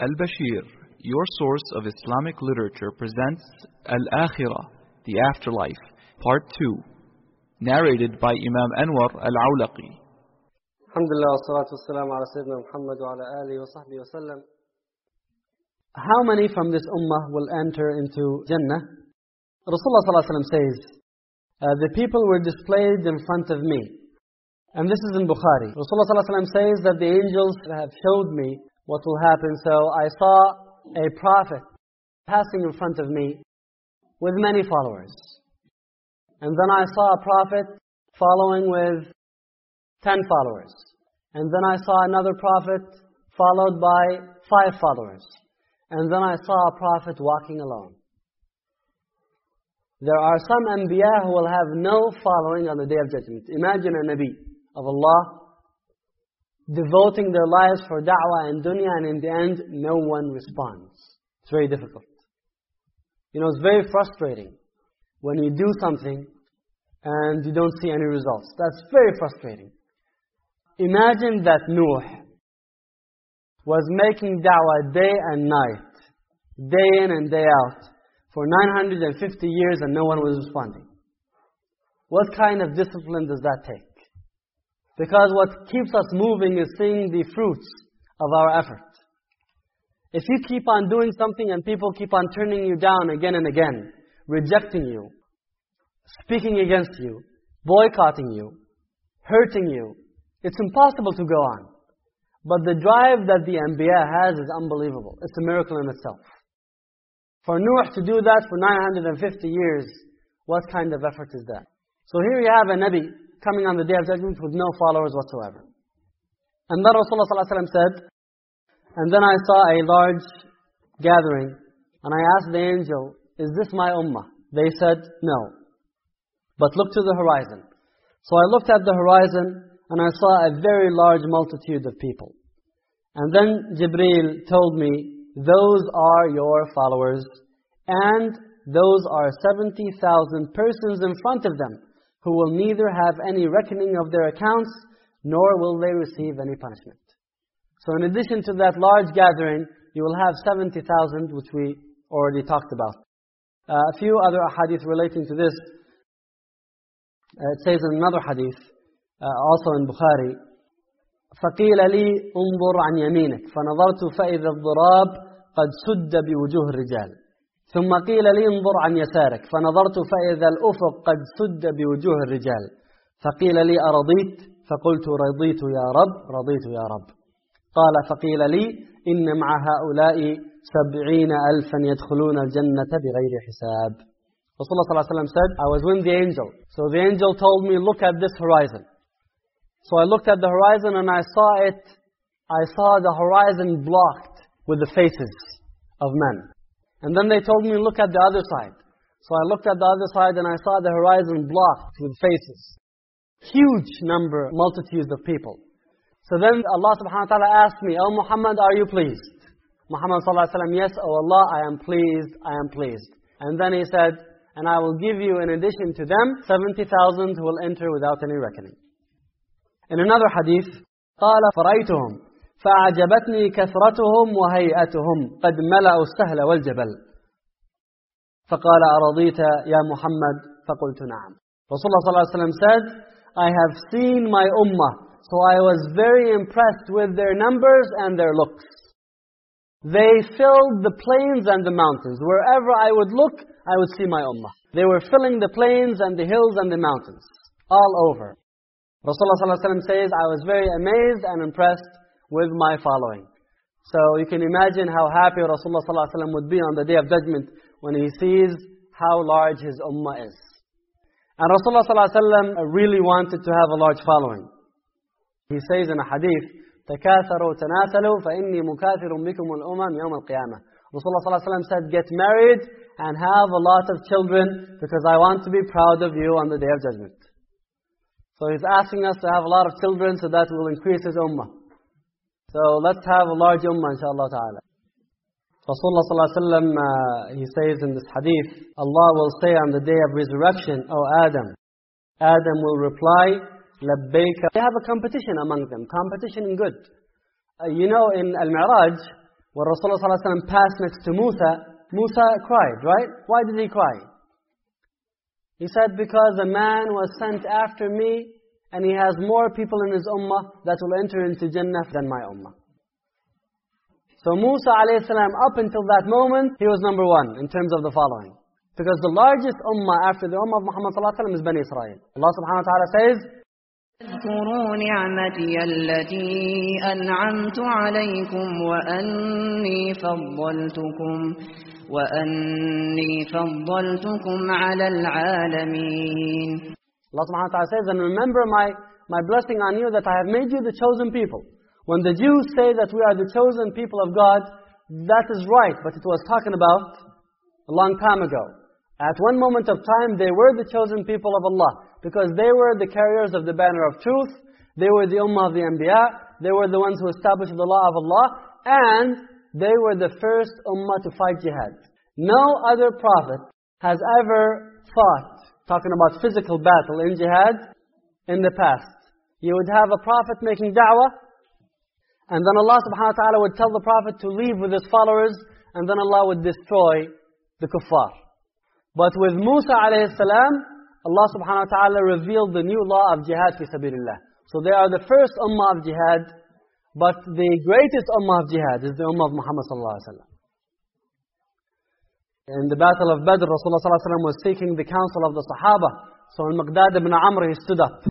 Al-Bashir, your source of Islamic literature, presents Al-Akhirah, the Afterlife, Part 2, narrated by Imam Anwar Al-Awlaqi. How many from this ummah will enter into Jannah? Rasulullah says, uh, the people were displayed in front of me. And this is in Bukhari. Rasulullah says that the angels have showed me what will happen. So I saw a prophet passing in front of me with many followers. And then I saw a prophet following with ten followers. And then I saw another prophet followed by five followers. And then I saw a prophet walking alone. There are some anbiya who will have no following on the Day of Judgment. Imagine a Nabi of Allah devoting their lives for da'wah and dunya and in the end no one responds. It's very difficult. You know, it's very frustrating when you do something and you don't see any results. That's very frustrating. Imagine that Nuh was making da'wah day and night, day in and day out, for 950 years and no one was responding. What kind of discipline does that take? Because what keeps us moving is seeing the fruits of our effort. If you keep on doing something and people keep on turning you down again and again, rejecting you, speaking against you, boycotting you, hurting you, it's impossible to go on. But the drive that the Anbiya has is unbelievable. It's a miracle in itself. For Nuh to do that for 950 years, what kind of effort is that? So here you have a Nabi coming on the Day of Judgment with no followers whatsoever. And then Rasulullah ﷺ said, and then I saw a large gathering, and I asked the angel, is this my ummah? They said, no. But look to the horizon. So I looked at the horizon, and I saw a very large multitude of people. And then Jibreel told me, those are your followers, and those are 70,000 persons in front of them, who will neither have any reckoning of their accounts, nor will they receive any punishment. So in addition to that large gathering, you will have 70,000, which we already talked about. Uh, a few other hadith relating to this. Uh, it says in another hadith, uh, also in Bukhari, فقيل لي انظر عن يمينك فنظرت فإذا الضراب قد سد بوجوه الرجال ثم قيل لي انظر عن يسارك فنظرت فإذا الأفق قد سد بوجوه الرجال فقيل لي أرضيت فقلت رضيت يا رب رضيت يا رب قال فقيل لي إن مع هؤلاء سبعين ألفا يدخلون الجنة بغير حساب Rasulullah صلى الله عليه وسلم said, I was with the angel. So the angel told me, look at this horizon. So I looked at the horizon and I saw it, I saw the horizon blocked with the faces of men. And then they told me, look at the other side. So I looked at the other side and I saw the horizon blocked with faces. Huge number, multitudes of people. So then Allah subhanahu wa ta'ala asked me, Oh Muhammad, are you pleased? Muhammad sallallahu alayhi wa sallam, yes, oh Allah, I am pleased, I am pleased. And then he said, and I will give you in addition to them, 70,000 who will enter without any reckoning. In another hadith, قال فرأيتهم فأعجبتني كثرتهم وهيئتهم قد ملأوا السهل والجبل فقال أرضيت يا محمد فقلت نعم Rasulullah صلى الله عليه وسلم said I have seen my ummah so I was very impressed with their numbers and their looks They filled the plains and the mountains wherever I would look I would see my ummah They were filling the plains and the hills and the mountains all over Rasulullah صلى الله عليه وسلم says I was very amazed and impressed with my following. So you can imagine how happy Rasulullah ﷺ would be on the Day of Judgment when he sees how large his ummah is. And Rasulullah ﷺ really wanted to have a large following. He says in a hadith, تَكَاثَرُوا تَنَاسَلُوا فَإِنِّي مُكَاثِرٌ بِكُمُ الْأُمَمْ يَوْمَ الْقِيَامَةِ Rasulullah ﷺ said, get married and have a lot of children because I want to be proud of you on the Day of Judgment. So he's asking us to have a lot of children so that will increase his ummah. So let's have a large ummah inshaAllah ta'ala. Rasulullah sallallahu alayhi wa uh, he says in this hadith, Allah will say on the day of resurrection, O Adam. Adam will reply, labbayka. They have a competition among them, competition in good. Uh, you know in Al-Mi'raj, when Rasulullah sallallahu alayhi wa passed next to Musa, Musa cried, right? Why did he cry? He said, because a man was sent after me and he has more people in his ummah that will enter into Jannah than my ummah. So Musa a.s. up until that moment, he was number one in terms of the following. Because the largest ummah after the ummah of Muhammad ﷺ is Bani Israel. Allah subhanahu wa ta'ala says, اذكروا نعمتي التي أنعمت عليكم وأني فضلتكم وأني فضلتكم على العالمين Allah subhanahu wa ta'ala says, and remember my, my blessing on you that I have made you the chosen people. When the Jews say that we are the chosen people of God, that is right, but it was talking about a long time ago. At one moment of time, they were the chosen people of Allah, because they were the carriers of the banner of truth, they were the ummah of the anbiya, they were the ones who established the law of Allah, and they were the first ummah to fight jihad. No other prophet has ever fought talking about physical battle in jihad in the past. You would have a prophet making da'wah, and then Allah subhanahu wa ta'ala would tell the prophet to leave with his followers, and then Allah would destroy the kuffar. But with Musa alayhi salam, Allah subhanahu wa ta'ala revealed the new law of jihad fi sabilillah. So they are the first ummah of jihad, but the greatest ummah of jihad is the ummah of Muhammad sallallahu alayhi wa sallam. In the battle of Badr, Rasulullah ﷺ was seeking the counsel of the Sahaba. So when Miqdad ibn Amr, he stood up.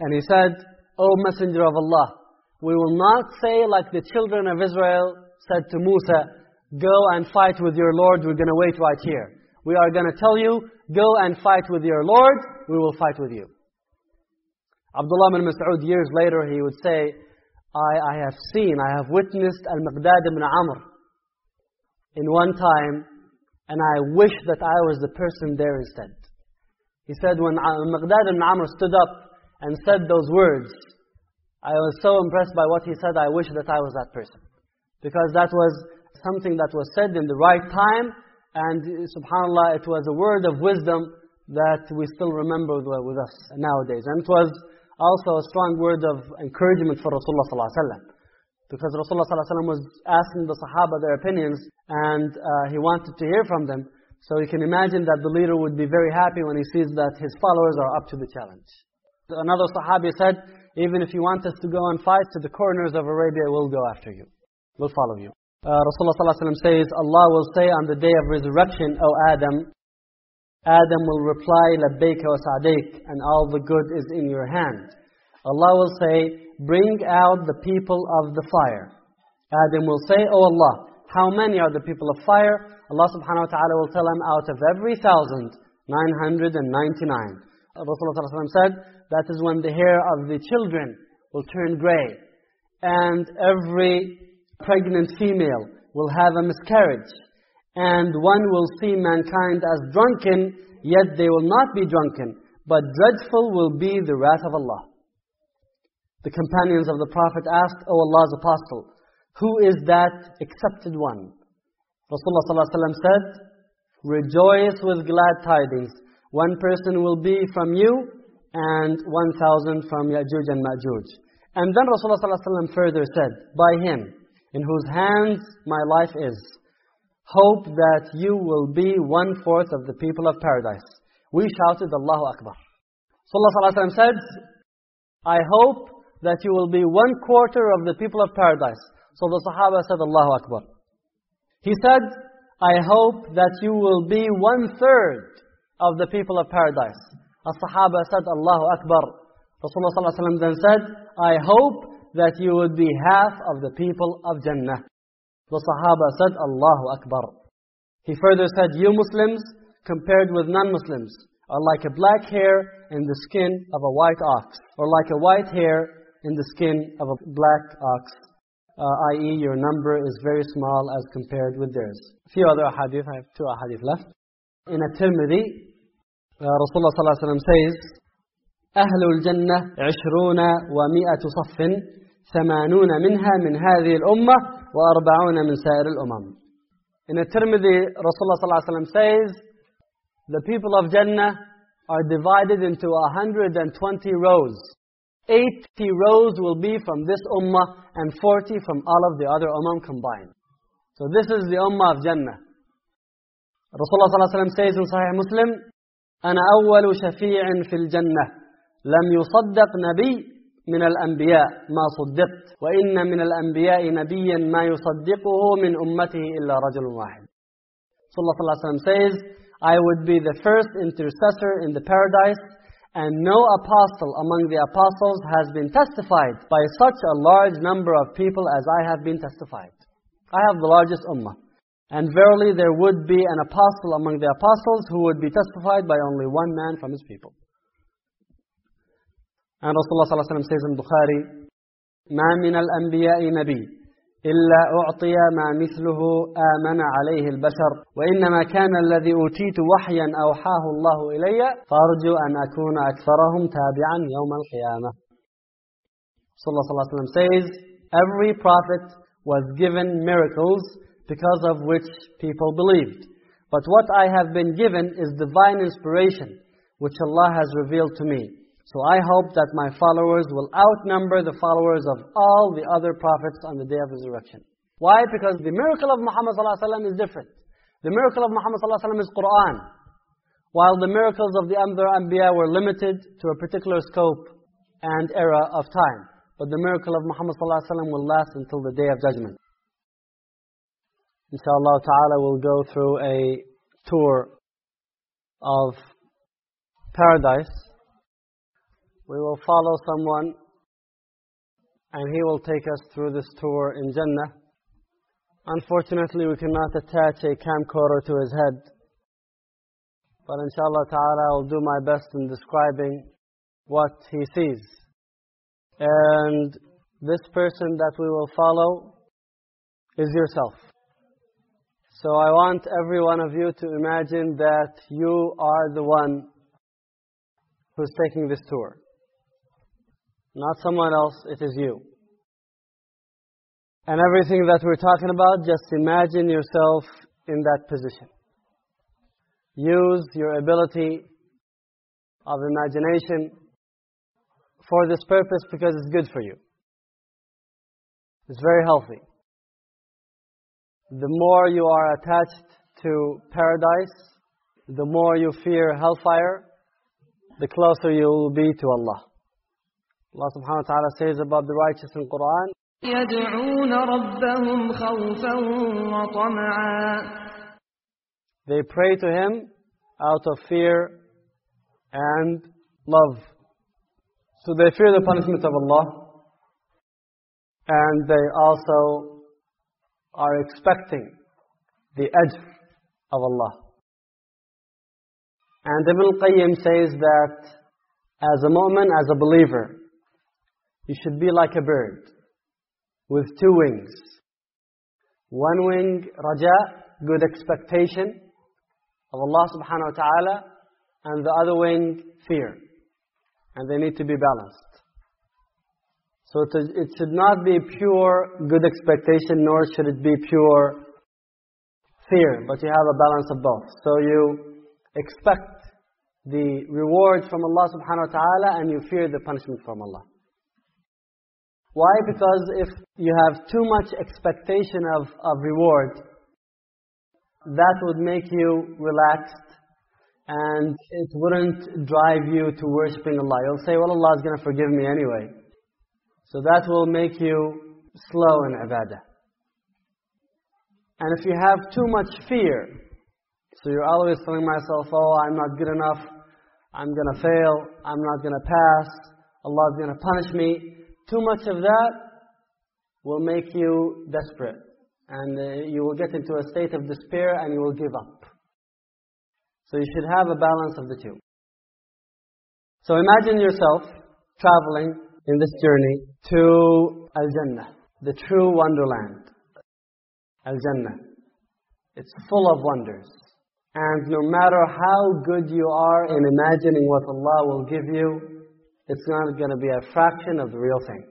And he said, O Messenger of Allah, we will not say like the children of Israel said to Musa, Go and fight with your Lord, we're going to wait right here. We are going to tell you, go and fight with your Lord, we will fight with you. Abdullah ibn Mas'ud, years later, he would say, I, I have seen, I have witnessed Al-Miqdad ibn Amr in one time and I wish that I was the person there instead. He said when Miqdad ibn Amr stood up and said those words, I was so impressed by what he said, I wish that I was that person. Because that was something that was said in the right time, and subhanAllah, it was a word of wisdom that we still remember with us nowadays. And it was also a strong word of encouragement for Rasulullah sallallahu because Rasulullah ﷺ was asking the Sahaba their opinions and uh, he wanted to hear from them. So you can imagine that the leader would be very happy when he sees that his followers are up to the challenge. Another Sahabi said, even if you want us to go and fight to the corners of Arabia, we'll go after you. We'll follow you. Uh, Rasulullah ﷺ says, Allah will say on the day of resurrection, O Adam, Adam will reply, wa sa'daik, and all the good is in your hand. Allah will say, bring out the people of the fire. Uh, Adam will say, Oh Allah, how many are the people of fire? Allah subhanahu wa ta'ala will tell him, out of every thousand, 999. Rasulullah said, that is when the hair of the children will turn gray. And every pregnant female will have a miscarriage. And one will see mankind as drunken, yet they will not be drunken. But dreadful will be the wrath of Allah. The companions of the Prophet asked, O Allah's Apostle, who is that accepted one? Rasulullah ﷺ said, Rejoice with glad tidings. One person will be from you and 1,000 from Ya'juj and Ma'juj. And then Rasulullah ﷺ further said, By him, in whose hands my life is, hope that you will be one-fourth of the people of paradise. We shouted, Allahu Akbar. Rasulullah ﷺ said, I hope that you will be one quarter of the people of paradise. So the Sahaba said, Allahu Akbar. He said, I hope that you will be one third of the people of paradise. The Sahaba said, Allahu Akbar. Rasulullah then said, I hope that you would be half of the people of Jannah. The Sahaba said, Allahu Akbar. He further said, you Muslims, compared with non-Muslims, are like a black hair in the skin of a white ox, or like a white hair in the skin of a black ox, uh, i.e. your number is very small as compared with theirs. A few other hadith, I have two hadith left. In a Tirmidhi, uh, Rasulullah ﷺ says, أهل الجنة عشرون ومئة صف ثمانون منها من هذه الأمة وأربعون من سائر الأمم. In a Tirmidhi, Rasulullah ﷺ says, the people of Jannah are divided into 120 rows. 80 rows will be from this ummah and 40 from all of the other ummah combined. So this is the ummah of Jannah. Rasulullah صلى الله عليه وسلم says in Sahih Muslim, أنا أول شفيع في الجنة لم يصدق نبي من الأنبياء ما صدقت وإن من الأنبياء نبيا ما يصدقه من أمته إلا رجل واحد Rasulullah صلى الله عليه وسلم says I would be the first intercessor in the paradise and no apostle among the apostles has been testified by such a large number of people as I have been testified. I have the largest ummah. And verily there would be an apostle among the apostles who would be testified by only one man from his people. And Rasulullah ﷺ says in Bukhari, ما من الأنبياء نبي إلا أعطي ما مثله آمن عليه البشر وإنما كان الذي أوتيت وحيا أوحاه الله إلي فأرجو أن أكون أكثرهم تابعا يوم القيامة Rasulullah ﷺ says, every prophet was given miracles because of which people believed. But what I have been given is divine inspiration, which Allah has revealed to me. So I hope that my followers will outnumber the followers of all the other prophets on the day of resurrection. Why? Because the miracle of Muhammad ﷺ is different. The miracle of Muhammad ﷺ is Qur'an. While the miracles of the other Anbiya were limited to a particular scope and era of time. But the miracle of Muhammad ﷺ will last until the day of judgment. Inshallah ta'ala we'll go through a tour of paradise. we will follow someone and he will take us through this tour in Jannah. Unfortunately, we cannot attach a camcorder to his head. But inshallah ta'ala, I'll do my best in describing what he sees. And this person that we will follow is yourself. So I want every one of you to imagine that you are the one who's taking this tour. Not someone else, it is you. And everything that we're talking about, just imagine yourself in that position. Use your ability of imagination for this purpose because it's good for you. It's very healthy. The more you are attached to paradise, the more you fear hellfire, the closer you will be to Allah. Allah subhanahu wa ta'ala says about the righteous in Quran, They pray to Him out of fear and love. So they fear the punishment of Allah and they also are expecting the edge of Allah. And Ibn Qayyim says that as a mu'min, as a believer, you should be like a bird with two wings. One wing, raja, good expectation of Allah subhanahu wa ta'ala, and the other wing, fear. And they need to be balanced. So it, should not be pure good expectation, nor should it be pure fear, but you have a balance of both. So you expect the rewards from Allah subhanahu wa ta'ala, and you fear the punishment from Allah. Why? Because if you have too much expectation of, of reward, that would make you relaxed and it wouldn't drive you to worshipping Allah. You'll say, well, Allah is going to forgive me anyway. So that will make you slow in ibadah. And if you have too much fear, so you're always telling myself, oh, I'm not good enough, I'm going to fail, I'm not going to pass, Allah is going to punish me. Too much of that will make you desperate. And uh, you will get into a state of despair and you will give up. So you should have a balance of the two. So imagine yourself traveling in this journey to Al-Jannah, the true wonderland. Al-Jannah. It's full of wonders. And no matter how good you are in imagining what Allah will give you, it's not going to be a fraction of the real thing.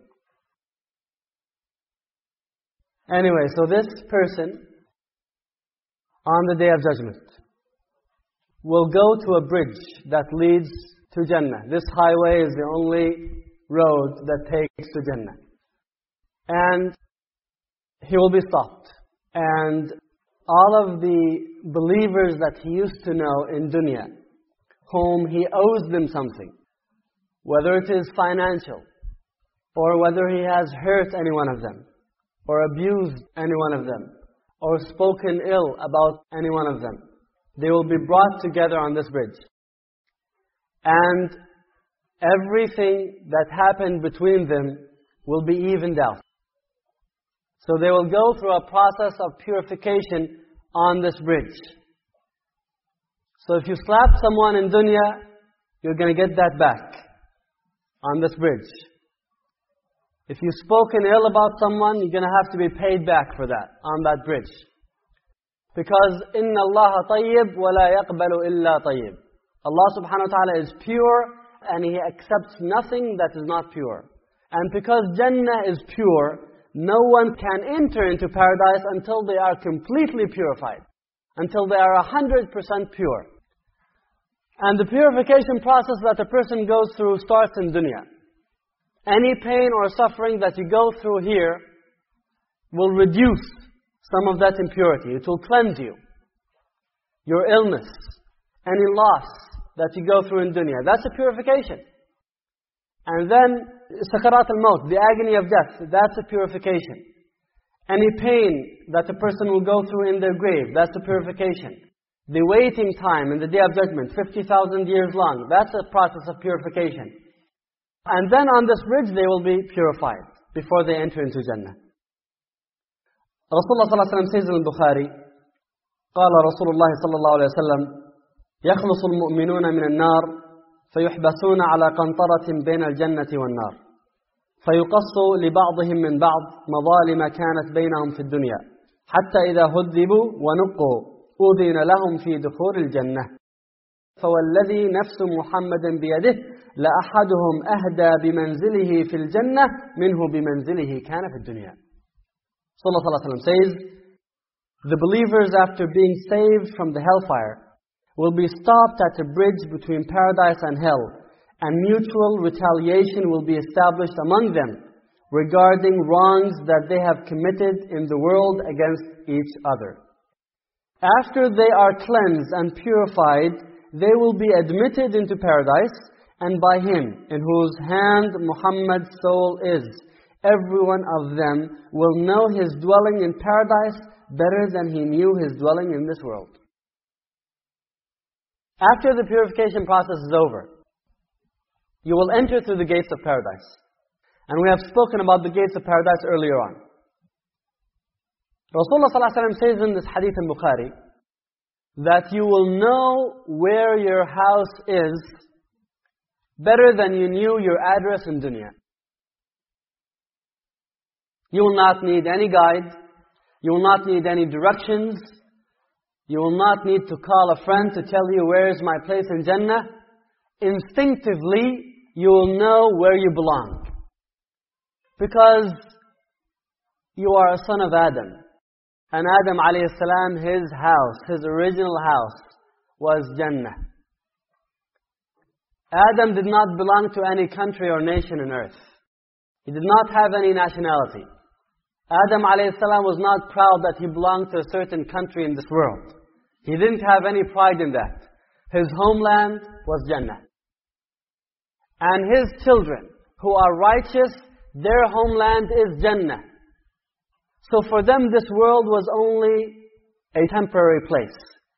Anyway, so this person, on the Day of Judgment, will go to a bridge that leads to Jannah. This highway is the only road that takes to Jannah. And he will be stopped. and all of the believers that he used to know in dunya, whom he owes them something, whether it is financial, or whether he has hurt any one of them, or abused any one of them, or spoken ill about any one of them. They will be brought together on this bridge. And everything that happened between them will be evened out. So they will go through a process of purification on this bridge. So if you slap someone in dunya, you're going to get that back on this bridge. If you've spoken ill about someone, you're going to have to be paid back for that on that bridge. Because إِنَّ اللَّهَ طَيِّبٌ وَلَا يَقْبَلُ إِلَّا طَيِّبٌ Allah subhanahu wa ta'ala is pure and He accepts nothing that is not pure. And because Jannah is pure, no one can enter into paradise until they are completely purified. Until they are 100% pure. And the purification process that a person goes through starts in dunya. Any pain or suffering that you go through here will reduce some of that impurity. It will cleanse you. Your illness, any loss that you go through in dunya, that's a purification. And then, sakarat al-maut, the agony of death, that's a purification. Any pain that a person will go through in their grave, that's a purification. The waiting time in the Day of Judgment, 50,000 years long, that's a process of purification. And then on this bridge they will be purified before they enter into Jannah. Rasulullah sallallahu alaihi wasallam says in Bukhari, قال رسول الله صلى الله عليه وسلم يخلص المؤمنون من النار فيحبسون على قنطرة بين الجنة والنار فيقص لبعضهم من بعض مظالم كانت بينهم في الدنيا حتى إذا هذبوا ونقوا أذن لهم في دخول الجنة فوالذي نفس محمد بيده لأحدهم أهدى بمنزله في الجنة منه بمنزله كان في الدنيا صلى الله عليه وسلم says the believers after being saved from the hellfire will be stopped at a bridge between paradise and hell and mutual retaliation will be established among them regarding wrongs that they have committed in the world against each other. After they are cleansed and purified, they will be admitted into paradise and by him in whose hand Muhammad's soul is, every one of them will know his dwelling in paradise better than he knew his dwelling in this world. After the purification process is over, you will enter through the gates of paradise. And we have spoken about the gates of paradise earlier on. Rasulullah ﷺ says in this hadith in Bukhari that you will know where your house is better than you knew your address in dunya. You will not need any guide. You will not need any directions. You will not need to call a friend to tell you where is my place in Jannah. Instinctively, you will know where you belong. Because you are a son of Adam. And Adam alayhi salam, his house, his original house, was Jannah. Adam did not belong to any country or nation on earth. He did not have any nationality. Adam alayhi salam was not proud that he belonged to a certain country in this world. He didn't have any pride in that. His homeland was Jannah. And his children, who are righteous, their homeland is Jannah. So for them this world was only a temporary place.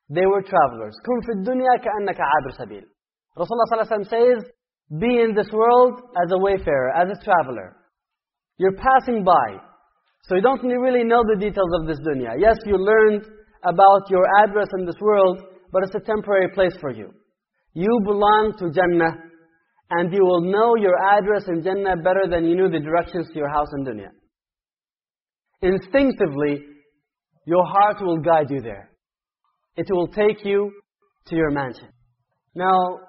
They were travelers. كن في الدنيا كأنك عابر سبيل. Rasulullah ﷺ says, be in this world as a wayfarer, as a traveler. You're passing by. So you don't really know the details of this dunya. Yes, you learned about your address in this world, but it's a temporary place for you. You belong to Jannah, and you will know your address in Jannah better than you knew the directions to your house in dunya. Instinctively, your heart will guide you there. It will take you to your mansion. Now,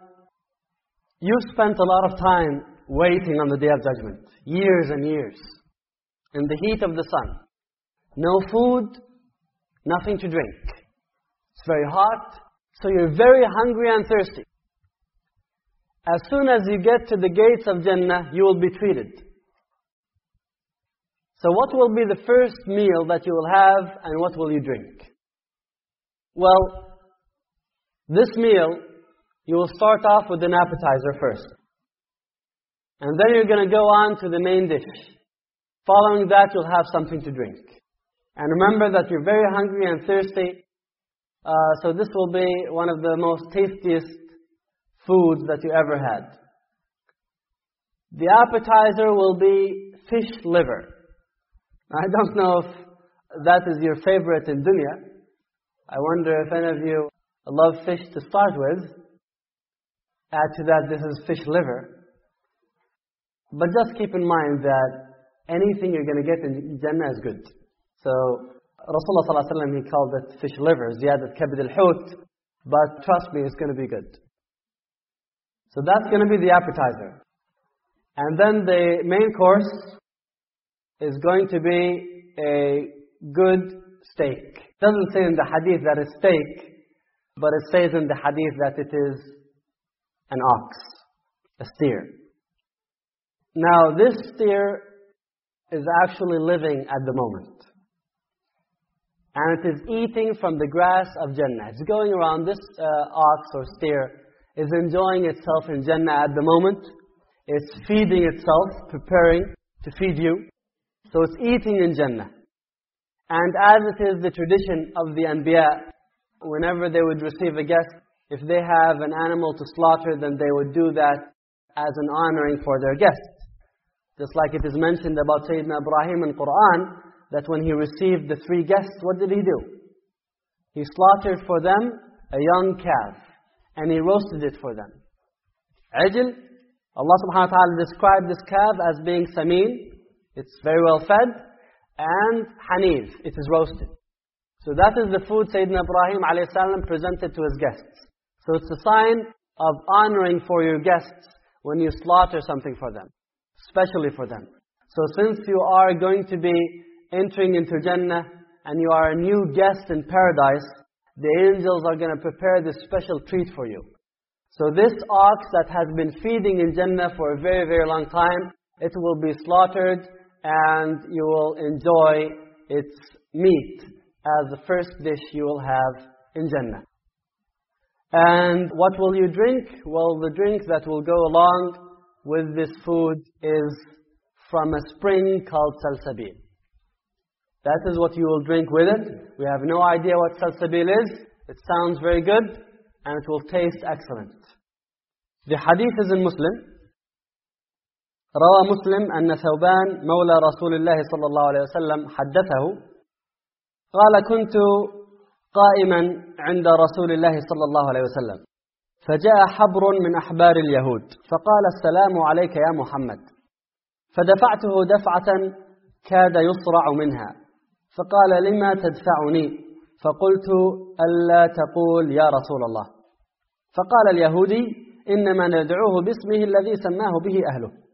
you've spent a lot of time waiting on the Day of Judgment. Years and years. In the heat of the sun. No food, nothing to drink. It's very hot, so you're very hungry and thirsty. As soon as you get to the gates of Jannah, you will be treated. So what will be the first meal that you will have and what will you drink? Well, this meal, you will start off with an appetizer first. And then you're going to go on to the main dish. Following that, you'll have something to drink. And remember that you're very hungry and thirsty. Uh, so this will be one of the most tastiest foods that you ever had. The appetizer will be fish liver. I don't know if that is your favorite in dunya. I wonder if any of you love fish to start with. Add to that, this is fish liver. But just keep in mind that anything you're going to get in Jannah is good. So, Rasulullah ﷺ, he called it fish liver, ziyadat kabid al-hut. But trust me, it's going to be good. So that's going to be the appetizer. And then the main course is going to be a good steak. It doesn't say in the hadith that it's steak, but it says in the hadith that it is an ox, a steer. Now, this steer is actually living at the moment. And it is eating from the grass of Jannah. It's going around, this uh, ox or steer is enjoying itself in Jannah at the moment. It's feeding itself, preparing to feed you. So it's eating in Jannah. And as it is the tradition of the Anbiya, whenever they would receive a guest, if they have an animal to slaughter, then they would do that as an honoring for their guest. Just like it is mentioned about Sayyidina Ibrahim in Quran, that when he received the three guests, what did he do? He slaughtered for them a young calf, and he roasted it for them. Ajil, Allah subhanahu wa ta'ala described this calf as being samin, it's very well fed, and hanif, it is roasted. So that is the food Sayyidina Ibrahim a.s. presented to his guests. So it's a sign of honoring for your guests when you slaughter something for them, especially for them. So since you are going to be entering into Jannah and you are a new guest in paradise, the angels are going to prepare this special treat for you. So this ox that has been feeding in Jannah for a very, very long time, it will be slaughtered and you will enjoy its meat as the first dish you will have in Jannah. And what will you drink? Well, the drink that will go along with this food is from a spring called salsabil. That is what you will drink with it. We have no idea what salsabil is. It sounds very good and it will taste excellent. The hadith is in Muslim. روى مسلم أن ثوبان مولى رسول الله صلى الله عليه وسلم حدثه. قال كنت قائما عند رسول الله صلى الله عليه وسلم فجاء حبر من أحبار اليهود فقال السلام عليك يا محمد. فدفعته دفعة كاد يصرع منها فقال لما تدفعني؟ فقلت ألا تقول يا رسول الله. فقال اليهودي إنما ندعوه باسمه الذي سماه به أهله.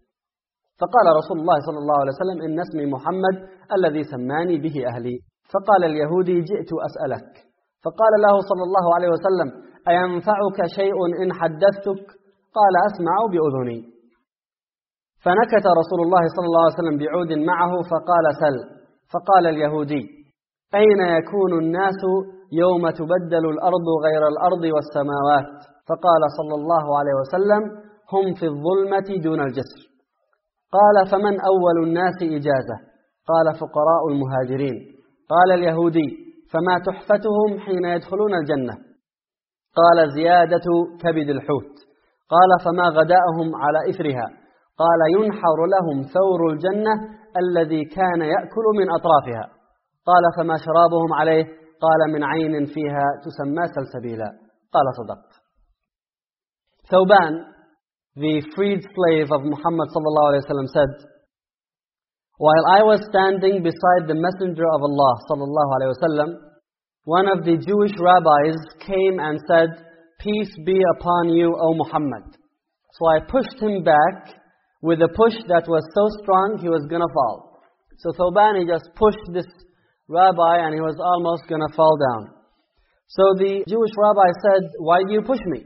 فقال رسول الله صلى الله عليه وسلم إن اسمي محمد الذي سماني به أهلي. فقال اليهودي جئت أسألك. فقال له صلى الله عليه وسلم أينفعك شيء إن حدثتك؟ قال أسمع بأذني. فنكت رسول الله صلى الله عليه وسلم بعود معه فقال سل. فقال اليهودي أين يكون الناس يوم تبدل الأرض غير الأرض والسماوات؟ فقال صلى الله عليه وسلم هم في الظلمة دون الجسر. قال فمن أول الناس إجازة؟ قال فقراء المهاجرين. قال اليهودي فما تحفتهم حين يدخلون الجنة؟ قال زيادة كبد الحوت. قال فما غداءهم على إثرها؟ قال ينحر لهم ثور الجنة الذي كان يأكل من أطرافها. قال فما شرابهم عليه؟ قال من عين فيها تسمى سلسبيلا. قال صدقت ثوبان the freed slave of Muhammad wa said While I was standing beside the Messenger of Allah wasallam, one of the Jewish rabbis came and said, "Peace be upon you, O Muhammad." So I pushed him back with a push that was so strong he was going to fall. So Thawbani just pushed this rabbi and he was almost going to fall down. So the Jewish rabbi said, "Why do you push me?"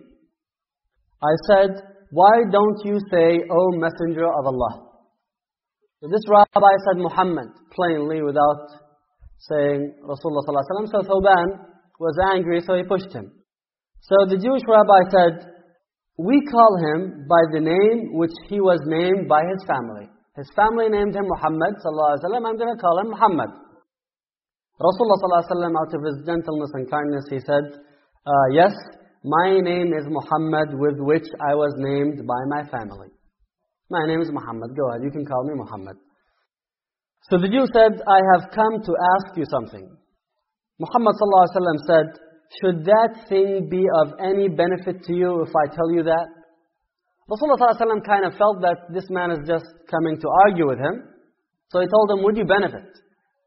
I said, why don't you say, O Messenger of Allah? So this rabbi said Muhammad, plainly, without saying Rasulullah ﷺ. So Thoban was angry, so he pushed him. So the Jewish rabbi said, we call him by the name which he was named by his family. His family named him Muhammad sallallahu alaihi wasallam. I'm going to call him Muhammad. Rasulullah sallallahu out of his gentleness and kindness, he said, uh, "Yes, my name is Muhammad with which I was named by my family. My name is Muhammad. Go ahead, you can call me Muhammad. So the Jew said, I have come to ask you something. Muhammad ﷺ said, Should that thing be of any benefit to you if I tell you that? Rasulullah ﷺ kind of felt that this man is just coming to argue with him. So he told him, Would you benefit?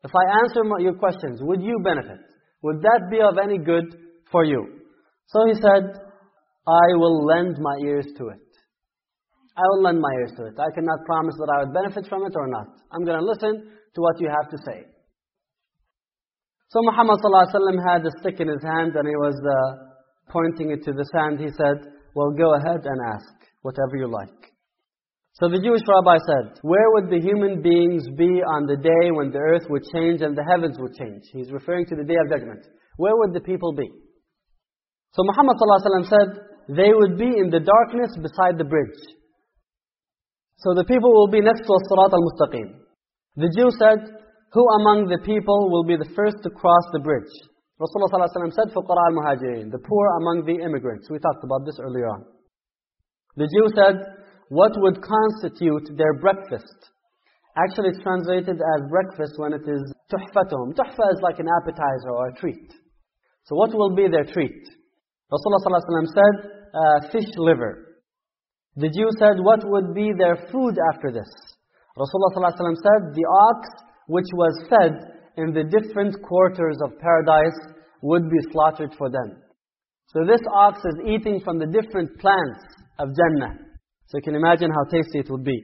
If I answer your questions, would you benefit? Would that be of any good for you? So he said, I will lend my ears to it. I will lend my ears to it. I cannot promise that I would benefit from it or not. I'm going to listen to what you have to say. So Muhammad ﷺ had a stick in his hand and he was uh, pointing it to the sand. He said, well, go ahead and ask whatever you like. So the Jewish rabbi said, where would the human beings be on the day when the earth would change and the heavens would change? He's referring to the day of judgment. Where would the people be? So Muhammad ﷺ said, they would be in the darkness beside the bridge. So the people will be next to As-Sirat al-Mustaqim. The Jew said, who among the people will be the first to cross the bridge? Rasulullah ﷺ said, فُقَرَى al-Muhajirin, the poor among the immigrants. We talked about this earlier on. The Jew said, what would constitute their breakfast. Actually, it's translated as breakfast when it is tuhfatum. Tuhfa is like an appetizer or a treat. So what will be their treat? Rasulullah ﷺ said, uh, fish liver. The Jew said, what would be their food after this? Rasulullah ﷺ said, the ox which was fed in the different quarters of paradise would be slaughtered for them. So this ox is eating from the different plants of Jannah. So you can imagine how tasty it would be.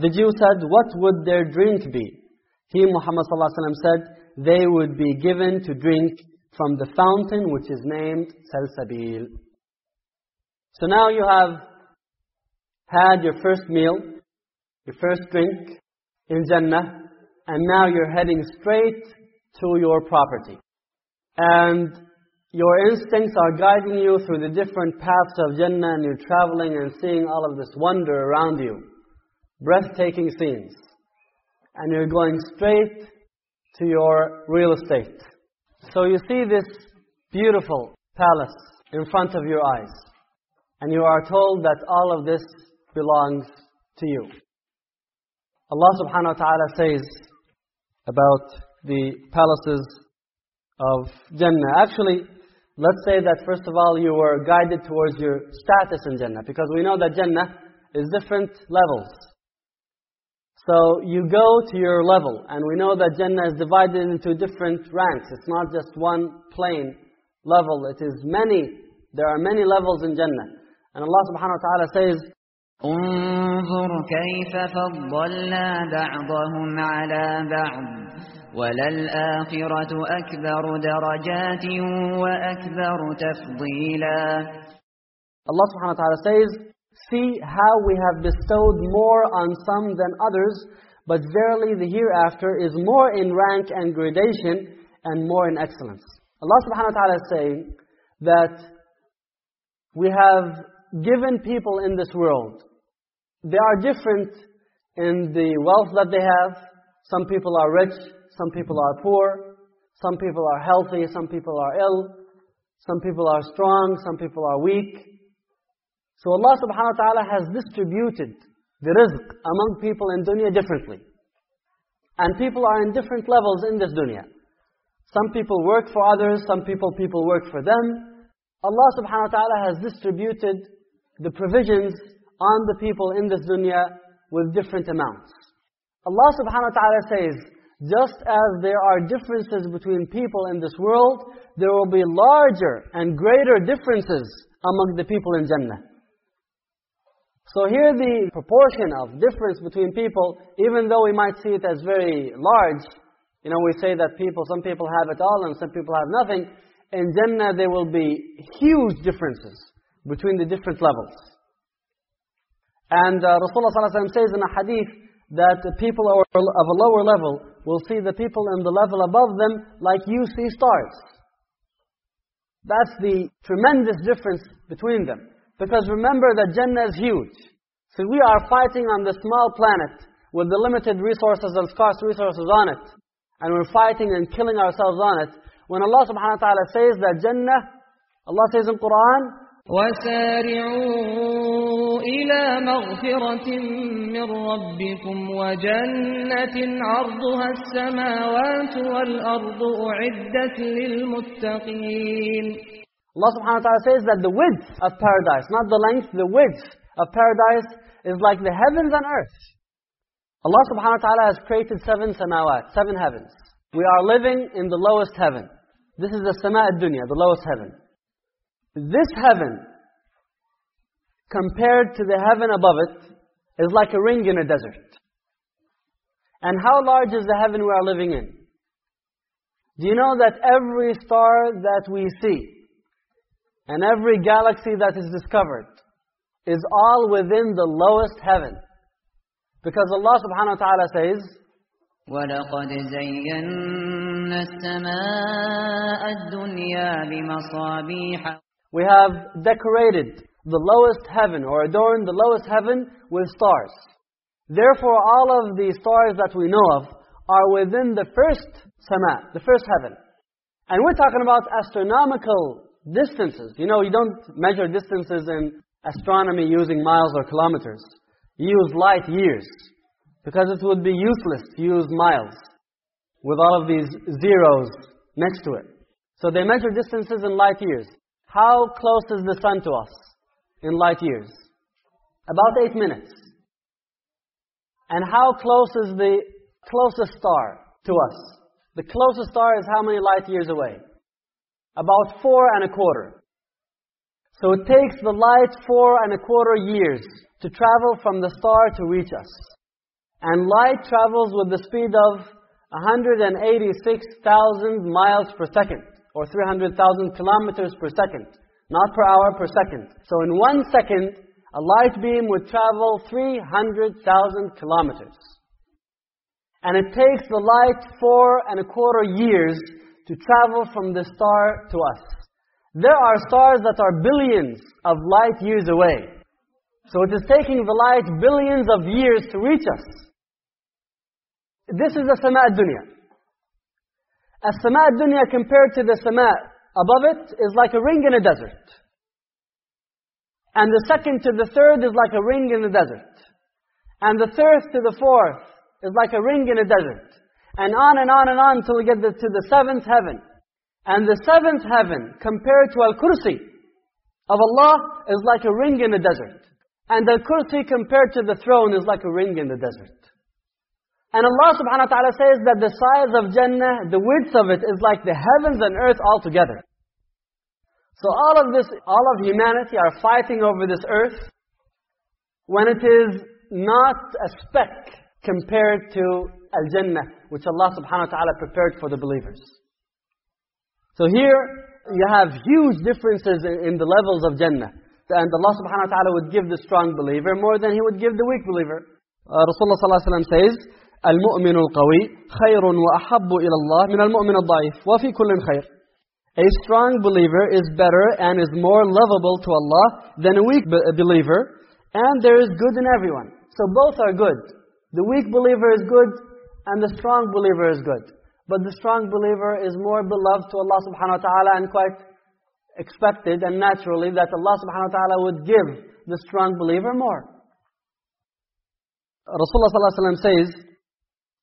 The Jew said, what would their drink be? He, Muhammad ﷺ said, they would be given to drink from the fountain which is named Salsabil. So now you have had your first meal, your first drink in Jannah, and now you're heading straight to your property. And your instincts are guiding you through the different paths of Jannah and you're traveling and seeing all of this wonder around you. Breathtaking scenes. And you're going straight to your real estate. So you see this beautiful palace in front of your eyes. And you are told that all of this belongs to you. Allah subhanahu wa ta'ala says about the palaces of Jannah. Actually, Let's say that first of all you were guided towards your status in Jannah. Because we know that Jannah is different levels. So you go to your level. And we know that Jannah is divided into different ranks. It's not just one plain level. It is many. There are many levels in Jannah. And Allah subhanahu wa ta'ala says, انظر كيف فضلنا بعضهم على بعض وللآخرة أكبر درجات وأكبر تفضيلا Allah subhanahu wa ta'ala says, See how we have bestowed more on some than others, but verily the hereafter is more in rank and gradation and more in excellence. Allah subhanahu wa ta'ala is saying that we have given people in this world, they are different in the wealth that they have. Some people are rich, some people are poor, some people are healthy, some people are ill, some people are strong, some people are weak. So Allah subhanahu wa ta'ala has distributed the rizq among people in dunya differently. And people are in different levels in this dunya. Some people work for others, some people people work for them. Allah subhanahu wa ta'ala has distributed the provisions on the people in this dunya with different amounts. Allah subhanahu wa ta'ala says, just as there are differences between people in this world, there will be larger and greater differences among the people in Jannah. So here the proportion of difference between people, even though we might see it as very large, you know, we say that people, some people have it all and some people have nothing. In Jannah there will be huge differences between the different levels. And uh, Rasulullah ﷺ says in a hadith that people of a lower level will see the people in the level above them like you see stars. That's the tremendous difference between them. Because remember that Jannah is huge. So we are fighting on this small planet with the limited resources and scarce resources on it. And we're fighting and killing ourselves on it. When Allah subhanahu wa ta'ala says that Jannah, Allah says in Quran, وسارعوا إلى مغفرة من ربكم وجنة عرضها السماوات والأرض أعدت للمتقين Allah subhanahu wa ta'ala says that the width of paradise, not the length, the width of paradise is like the heavens and earth. Allah subhanahu wa ta'ala has created seven samawat, seven heavens. We are living in the lowest heaven. This is the sama dunya, the lowest heaven. This heaven, compared to the heaven above it, is like a ring in a desert. And how large is the heaven we are living in? Do you know that every star that we see, and every galaxy that is discovered, is all within the lowest heaven? Because Allah subhanahu wa ta'ala says, ولقد زينا السماء الدنيا بمصابيح We have decorated the lowest heaven, or adorned the lowest heaven with stars. Therefore, all of the stars that we know of are within the first sama, the first heaven. And we're talking about astronomical distances. You know, you don't measure distances in astronomy using miles or kilometers. You use light years. Because it would be useless to use miles with all of these zeros next to it. So they measure distances in light years. How close is the sun to us in light years? About eight minutes. And how close is the closest star to us? The closest star is how many light years away? About four and a quarter. So it takes the light four and a quarter years to travel from the star to reach us. And light travels with the speed of 186,000 miles per second, or 300,000 kilometers per second. Not per hour, per second. So in one second, a light beam would travel 300,000 kilometers. And it takes the light four and a quarter years to travel from the star to us. There are stars that are billions of light years away. So it is taking the light billions of years to reach us. This is the sama dunya. A sama dunya compared to the sama above it is like a ring in a desert. And the second to the third is like a ring in the desert. And the third to the fourth is like a ring in a desert. And on and on and on until we get to the seventh heaven. And the seventh heaven, compared to Al-Kursi of Allah, is like a ring in the desert. And Al-Kursi compared to the throne is like a ring in the desert. And Allah subhanahu wa ta'ala says that the size of Jannah, the width of it is like the heavens and earth all together. So all of this, all of humanity are fighting over this earth when it is not a speck compared to Al-Jannah, which Allah subhanahu wa ta'ala prepared for the believers. So here, you have huge differences in, in the levels of Jannah. And Allah subhanahu wa ta'ala would give the strong believer more than He would give the weak believer. Uh, Rasulullah sallallahu alayhi wa sallam says, المؤمن القوي خير وأحب إلى الله من المؤمن الضعيف وفي كل خير A strong believer is better and is more lovable to Allah than a weak believer, and there is good in everyone. So both are good. The weak believer is good, and the strong believer is good. But the strong believer is more beloved to Allah subhanahu wa ta'ala and quite expected and naturally that Allah subhanahu wa ta'ala would give the strong believer more. Rasulullah sallallahu alaihi wasallam says,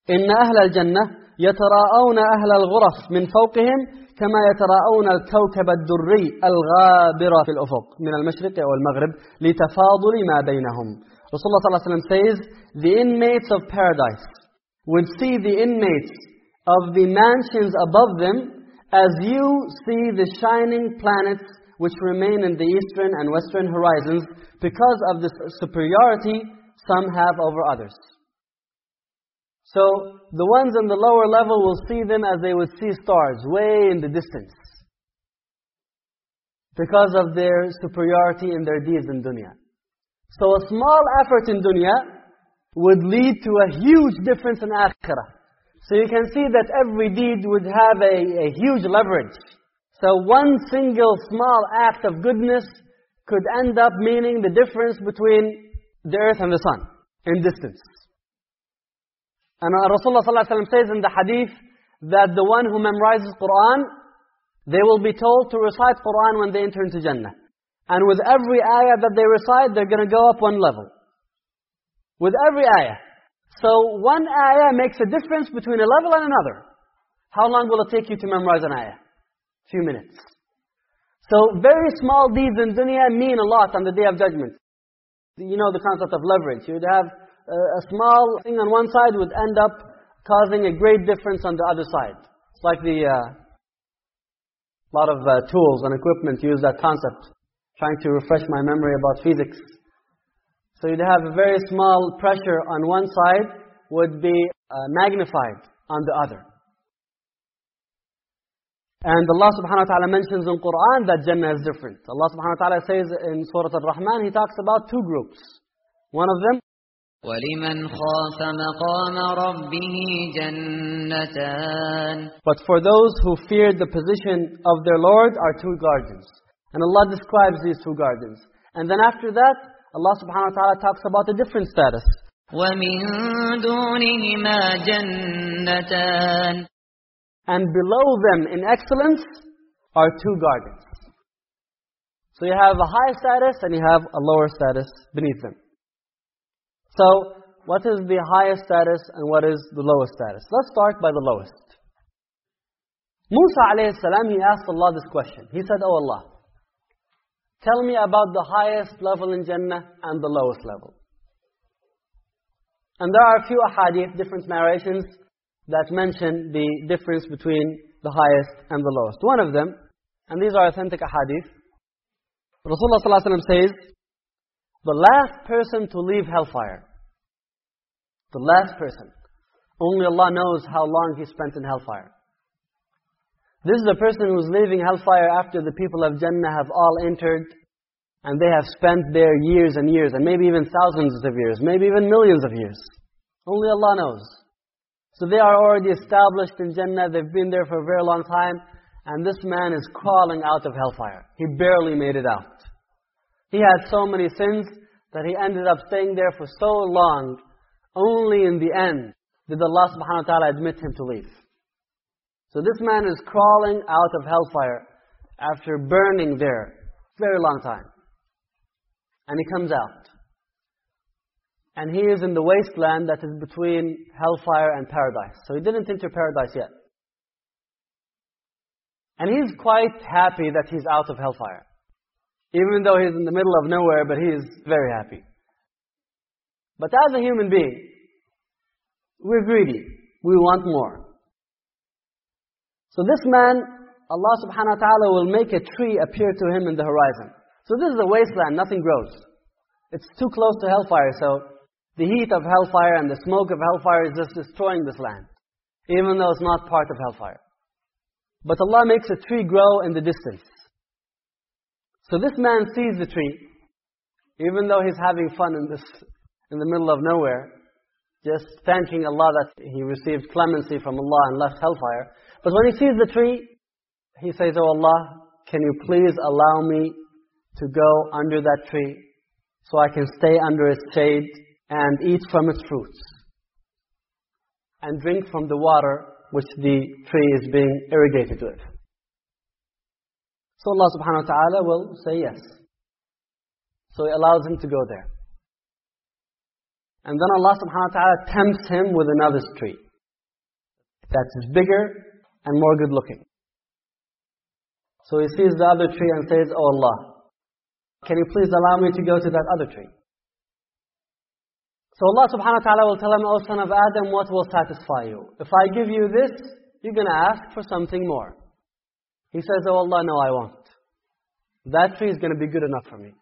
إن أهل الجنة يتراءون أهل الغرف من فوقهم كما يتراءون الكوكب الدري الغابر في الأفق من المشرق والمغرب لتفاضل ما بينهم. Rasulullah صلى الله عليه وسلم says, the inmates of paradise would see the inmates of the mansions above them as you see the shining planets which remain in the eastern and western horizons because of the superiority some have over others. So the ones on the lower level will see them as they would see stars, way in the distance. Because of their superiority in their deeds in dunya. So a small effort in dunya would lead to a huge difference in akhirah. So you can see that every deed would have a, a huge leverage. So one single small act of goodness could end up meaning the difference between the earth and the sun in distance. And Rasulullah ﷺ says in the hadith that the one who memorizes Quran, they will be told to recite Quran when they enter into Jannah. And with every ayah that they recite, they're going to go up one level. With every ayah. So one ayah makes a difference between a level and another. How long will it take you to memorize an ayah? Few minutes. So very small deeds in dunya mean a lot on the Day of Judgment. You know the concept of leverage. You'd have a small thing on one side would end up causing a great difference on the other side. It's like the uh, lot of uh, tools and equipment use that concept. Trying to refresh my memory about physics. So you'd have a very small pressure on one side would be uh, magnified on the other. And Allah subhanahu wa ta'ala mentions in Quran that Jannah is different. Allah subhanahu wa ta'ala says in Surah Al-Rahman, He talks about two groups. One of them, وَلِمَنْ خَافَ مَقَامَ رَبِّهِ جَنَّتَانِ But for those who feared the position of their Lord are two gardens. And Allah describes these two gardens. And then after that, Allah subhanahu wa ta'ala talks about a different status. And below them in excellence are two gardens. So you have a high status and you have a lower status beneath them. So, what is the highest status and what is the lowest status? Let's start by the lowest. Musa alayhi salam, he asked Allah this question. He said, oh Allah, tell me about the highest level in Jannah and the lowest level. And there are a few ahadith, different narrations, that mention the difference between the highest and the lowest. One of them, and these are authentic ahadith, Rasulullah ﷺ says, the last person to leave hellfire, the last person, only Allah knows how long he spent in hellfire. This is a person who's leaving hellfire after the people of Jannah have all entered and they have spent there years and years and maybe even thousands of years, maybe even millions of years. Only Allah knows. So they are already established in Jannah, they've been there for a very long time, and this man is crawling out of hellfire. He barely made it out. He had so many sins that he ended up staying there for so long, only in the end did Allah subhanahu wa ta'ala admit him to leave. So this man is crawling out of hellfire after burning there very long time. And he comes out. And he is in the wasteland that is between hellfire and paradise. So he didn't enter paradise yet. And he's quite happy that he's out of hellfire. Even though he's in the middle of nowhere, but he is very happy. But as a human being, we're greedy. We want more. So this man, Allah subhanahu wa ta'ala will make a tree appear to him in the horizon. So this is a wasteland, nothing grows. It's too close to hellfire, so the heat of hellfire and the smoke of hellfire is just destroying this land. Even though it's not part of hellfire. But Allah makes a tree grow in the distance. So this man sees the tree, even though he's having fun in this, in the middle of nowhere, just thanking Allah that he received clemency from Allah and left hellfire. But when he sees the tree, he says, Oh Allah, can you please allow me to go under that tree so I can stay under its shade and eat from its fruits and drink from the water which the tree is being irrigated with. So Allah subhanahu wa ta'ala will say yes. So He allows him to go there. And then Allah subhanahu wa ta'ala tempts him with another tree that is bigger and more good looking. So he sees the other tree and says, Oh Allah, can you please allow me to go to that other tree? So Allah subhanahu wa ta'ala will tell him, O son of Adam, what will satisfy you? If I give you this, you're going to ask for something more. He says, Oh Allah, no, I won't. That tree is going to be good enough for me.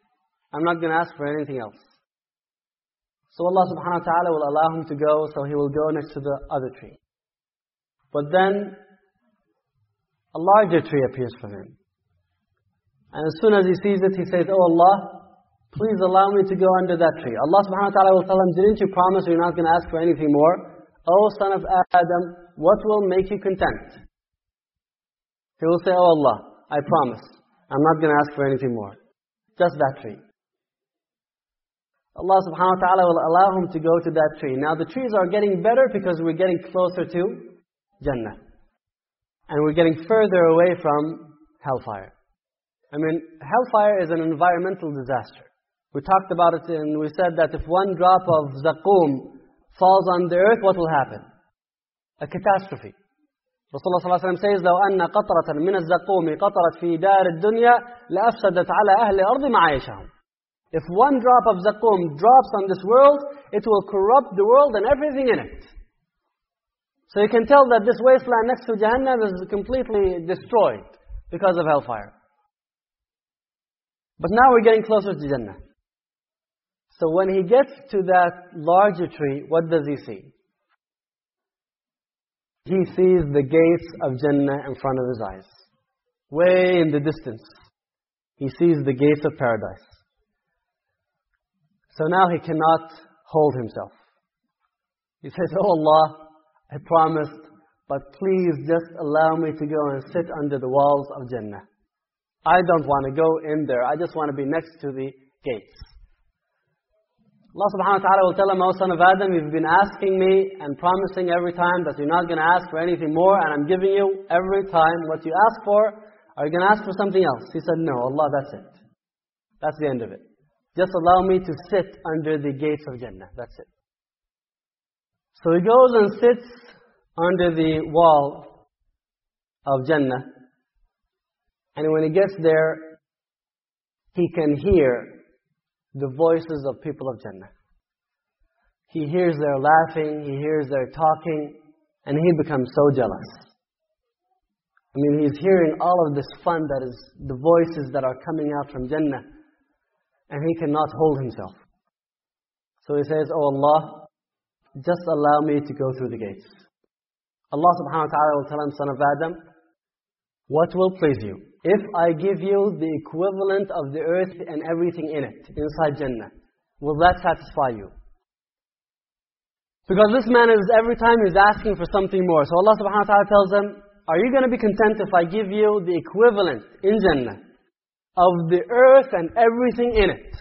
I'm not going to ask for anything else. So Allah subhanahu wa ta'ala will allow him to go, so he will go next to the other tree. But then, a larger tree appears for him. And as soon as he sees it, he says, Oh Allah, Please allow me to go under that tree. Allah subhanahu wa ta'ala will tell him, didn't you promise you're not going to ask for anything more? Oh son of Adam, what will make you content? He will say, Oh Allah, I promise. I'm not going to ask for anything more. Just that tree. Allah subhanahu wa ta'ala will allow him to go to that tree. Now the trees are getting better because we're getting closer to Jannah And we're getting further away from hellfire. I mean, hellfire is an environmental disaster. We talked about it and we said that if one drop of zaqum falls on the earth, what will happen? A catastrophe. Rasulullah ﷺ says, لو أن قطرة من الزقوم قطرت في دار الدنيا لأفسدت على أهل الأرض معايشهم. If one drop of zaqum drops on this world, it will corrupt the world and everything in it. So you can tell that this wasteland next to Jahannam is completely destroyed because of hellfire. But now we're getting closer to Jannah. So when he gets to that larger tree, what does he see? He sees the gates of Jannah in front of his eyes. Way in the distance. He sees the gates of paradise. So now he cannot hold himself. He says, Oh Allah, I promised, but please just allow me to go and sit under the walls of Jannah. I don't want to go in there. I just want to be next to the gates. Allah subhanahu wa ta'ala will tell him, O son of Adam, you've been asking me and promising every time that you're not going to ask for anything more, and I'm giving you every time what you ask for. Are you going to ask for something else? He said, No, Allah, that's it. That's the end of it. Just allow me to sit under the gates of Jannah. That's it. So he goes and sits under the wall of Jannah. And when he gets there, he can hear the voices of people of Jannah. He hears their laughing, he hears their talking, and he becomes so jealous. I mean, he's hearing all of this fun that is the voices that are coming out from Jannah and he cannot hold himself. So he says, Oh Allah, just allow me to go through the gates. Allah subhanahu wa ta'ala will tell him, Son of Adam, what will please you? If I give you the equivalent of the earth and everything in it, inside Jannah, will that satisfy you? Because this man is, every time he's asking for something more. So Allah subhanahu wa ta'ala tells him, are you going to be content if I give you the equivalent in Jannah? of the earth and everything in it?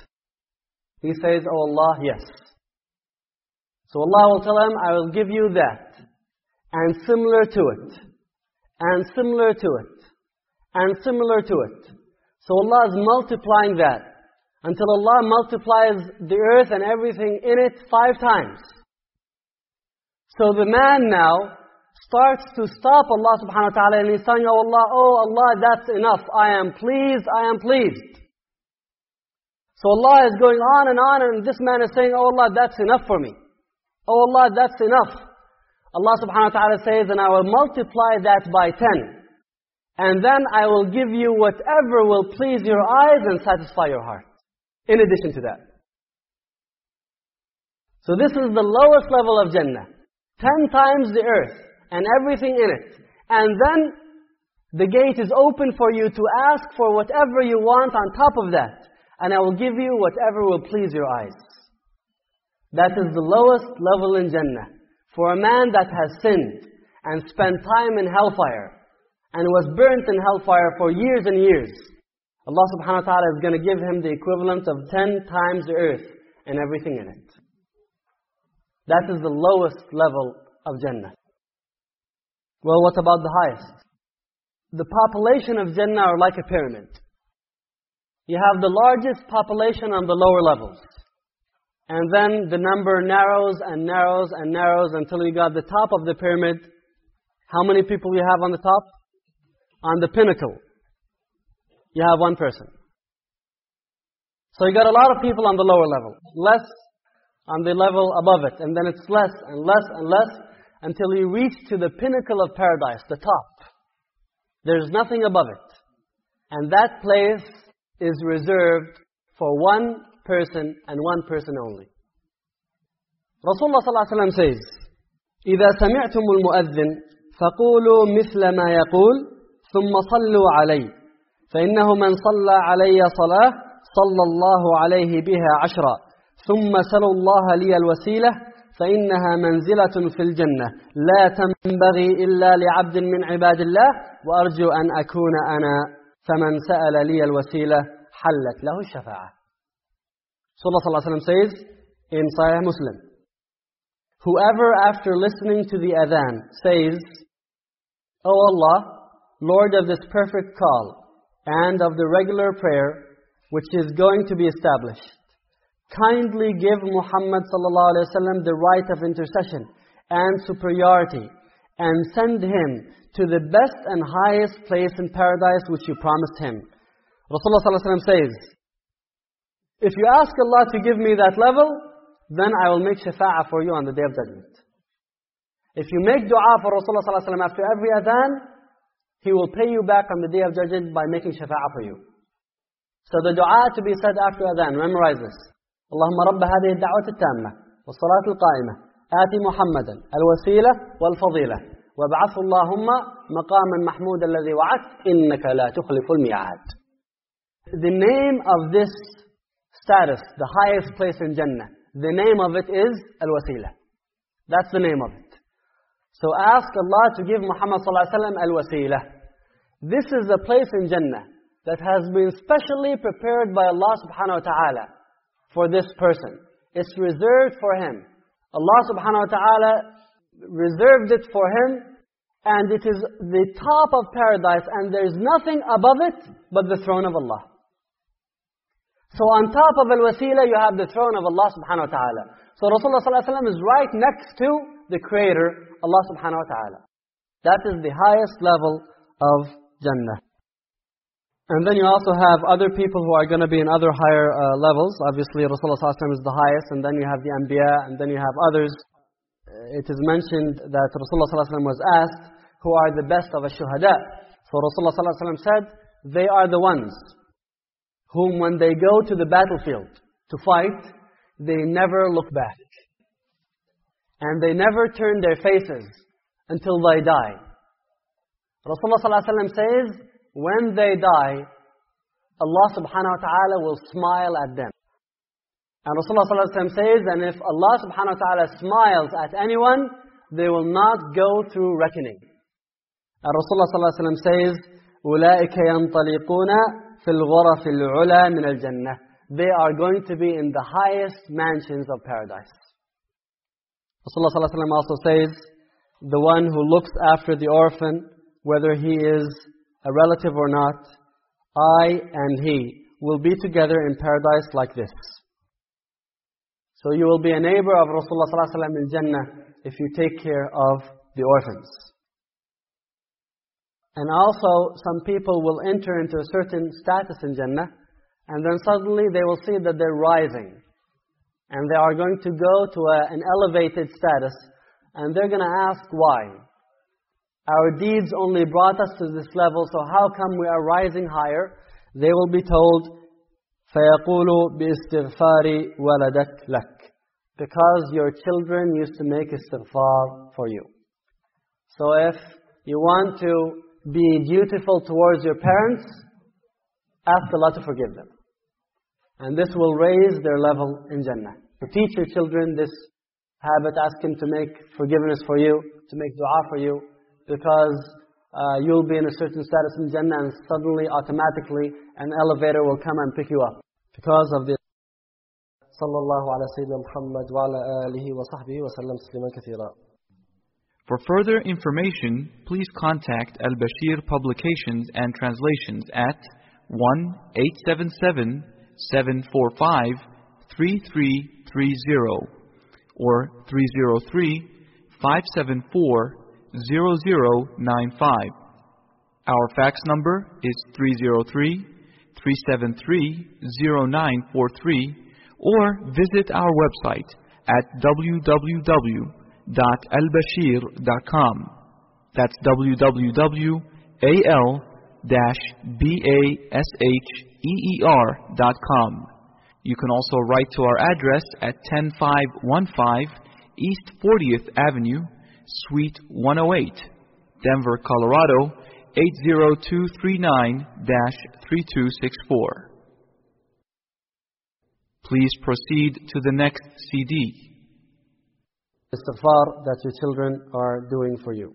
He says, Oh Allah, yes. So Allah will tell him, I will give you that, and similar to it, and similar to it, and similar to it. So Allah is multiplying that until Allah multiplies the earth and everything in it five times. So the man now starts to stop Allah subhanahu wa ta'ala and he's saying, Oh Allah, oh Allah, that's enough. I am pleased, I am pleased. So Allah is going on and on and this man is saying, Oh Allah, that's enough for me. Oh Allah, that's enough. Allah subhanahu wa ta'ala says, and I will multiply that by ten. And then I will give you whatever will please your eyes and satisfy your heart. In addition to that. So this is the lowest level of Jannah. Ten times the earth and everything in it. And then the gate is open for you to ask for whatever you want on top of that. And I will give you whatever will please your eyes. That is the lowest level in Jannah. For a man that has sinned and spent time in hellfire and was burnt in hellfire for years and years, Allah subhanahu wa ta'ala is going to give him the equivalent of ten times the earth and everything in it. That is the lowest level of Jannah. Well, what about the highest? The population of Jannah are like a pyramid. You have the largest population on the lower levels. And then the number narrows and narrows and narrows until you got the top of the pyramid. How many people you have on the top? On the pinnacle, you have one person. So you got a lot of people on the lower level. Less on the level above it. And then it's less and less and less until you reach to the pinnacle of paradise, the top. There's nothing above it. And that place is reserved for one person and one person only. Rasulullah ﷺ says, إذا سمعتم المؤذن فقولوا مثل ما يقول ثم صلوا علي فإنه من صلى علي صلاة صلى الله عليه بها عشرا ثم سلوا الله لي الوسيلة فإنها منزلة في الجنة. لا تنبغي إلا لعبد من عباد الله وأرجو أن أكون أنا فمن سأل لي الوسيلة حلت له الشفاعة. Rasulullah صلى الله عليه وسلم says in Sahih Muslim Whoever after listening to the adhan says O Allah, Lord of this perfect call and of the regular prayer which is going to be established kindly give Muhammad sallallahu alaihi wasallam the right of intercession and superiority and send him to the best and highest place in paradise which you promised him. Rasulullah sallallahu alaihi wasallam says, if you ask Allah to give me that level, then I will make shafa'ah for you on the Day of Judgment. If you make dua for Rasulullah sallallahu alaihi wasallam after every adhan, he will pay you back on the Day of Judgment by making shafa'ah for you. So the dua to be said after adhan, memorize this. اللهم رب هذه الدعوة التامة والصلاة القائمة آتي محمدا الوسيلة والفضيلة وابعثه اللهم مقاما محمود الذي وعدت إنك لا تخلف الميعاد The name of this status, the highest place in Jannah, the name of it is Al-Wasila. That's the name of it. So ask Allah to give Muhammad Al-Wasila. This is a place in Jannah that has been specially prepared by Allah subhanahu wa ta'ala for this person. It's reserved for him. Allah subhanahu wa ta'ala reserved it for him, and it is the top of paradise, and there is nothing above it but the throne of Allah. So on top of al-wasila, you have the throne of Allah subhanahu wa ta'ala. So Rasulullah sallallahu alaihi wasallam is right next to the Creator, Allah subhanahu wa ta'ala. That is the highest level of Jannah. And then you also have other people who are going to be in other higher uh, levels. Obviously, Rasulullah ﷺ is the highest, and then you have the Anbiya, and then you have others. It is mentioned that Rasulullah ﷺ was asked, who are the best of the shuhada? So Rasulullah ﷺ said, they are the ones whom when they go to the battlefield to fight, they never look back. And they never turn their faces until they die. Rasulullah ﷺ says, when they die, Allah subhanahu wa ta'ala will smile at them. And Rasulullah ﷺ says, and if Allah subhanahu wa ta'ala smiles at anyone, they will not go through reckoning. And Rasulullah ﷺ says, أُولَٰئِكَ يَنْطَلِقُونَ فِي الْغُرَفِ الْعُلَى مِنَ الْجَنَّةِ They are going to be in the highest mansions of paradise. Rasulullah ﷺ also says, the one who looks after the orphan, whether he is a relative or not, I and he will be together in paradise like this. So you will be a neighbor of Rasulullah ﷺ in Jannah if you take care of the orphans. And also, some people will enter into a certain status in Jannah, and then suddenly they will see that they're rising. And they are going to go to a, an elevated status, and they're going to ask why. Our deeds only brought us to this level, so how come we are rising higher? They will be told, فَيَقُولُ بِإِسْتِغْفَارِ وَلَدَكْ لَكْ Because your children used to make istighfar for you. So if you want to be dutiful towards your parents, ask Allah to forgive them. And this will raise their level in Jannah. To teach your children this habit, ask Him to make forgiveness for you, to make dua for you, because uh, you'll be in a certain status in Jannah and suddenly, automatically, an elevator will come and pick you up. Because of this. صلى الله على سيدنا محمد وعلى آله وصحبه وسلم تسليما كثيرا for further information, please contact Al Basheer Publications and Translations at 1 877 745 3330 or 303 574 0095. Our fax number is 303 373 0943 or visit our website at www.albasheer.com. That's www.al-basheer.com. You can also write to our address at 10515 East 40th Avenue, Suite 108, Denver, Colorado 80239 3264. Please proceed to the next CD. Istighfar that your children are doing for you.